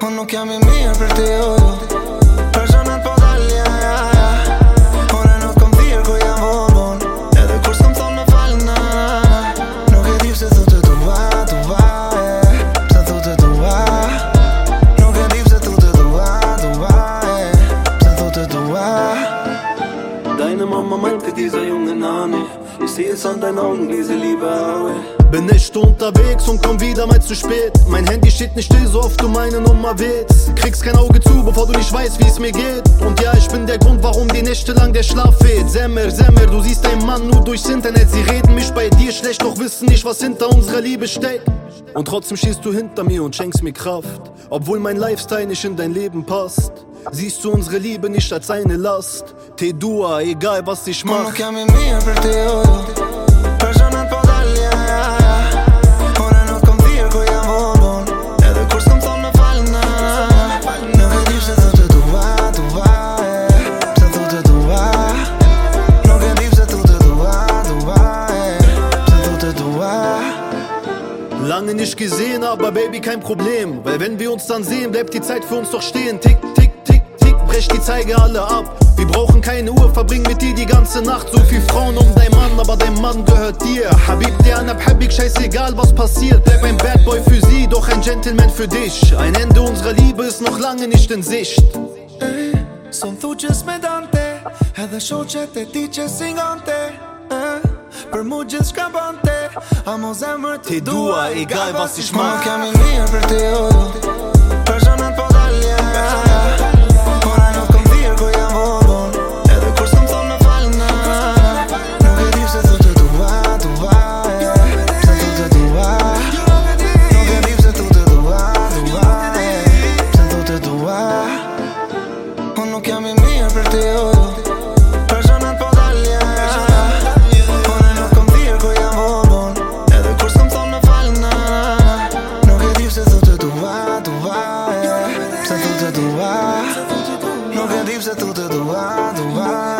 Unë nuk jam i mirë për ti Mama meinte, dieser junge Nani Ich sehe es an deinen Augen, diese Liebe, Aue Bin nicht unterwegs und komm wieder mal zu spät. Mein Handy steht nicht still, so oft du meine Nummer wählst. Kriegst kein Auge zu, bevor du nicht weißt, wie es mir geht. Und ja, ich bin der Grund, warum die Nächte lang der Schlaf fehlt. Semmer, Semmer, du siehst deinen Mann nur durchs Internet. Sie reden mich bei dir schlecht, doch wissen nicht, was hinter unserer Liebe steckt. Und trotzdem stehst du hinter mir und schenkst mir Kraft. Obwohl mein Lifestyle nicht in dein Leben passt. Siehst du unsere Liebe nicht als eine Last. Te dua, egal was ich mach. va, va va va, va va Lange nicht gesehen, aber Baby, kein Problem. Weil wenn wir uns dann sehen, bleibt die Zeit für uns doch stehen. Tick, tick, brech die Zeige alle ab. Wir brauchen keine Uhr, verbring mit dir die ganze Nacht. So viel Frauen um dein Mann, aber dein Mann gehört dir. Habib, dir an Habib, scheißegal was passiert. Bleib ein Bad Boy für sie, doch ein Gentleman für dich. Ein Ende unserer Liebe ist noch lange nicht in Sicht. Son thu që s'medante Edhe shoqet e ti që singante eh, Për mu gjithë shka bante Amo zemër Ti ti dua, dua egal was ich Unë mach. nuk jam i mirë për ti jo va e Pse thotë të va Nuk e di pse thotë të va, të va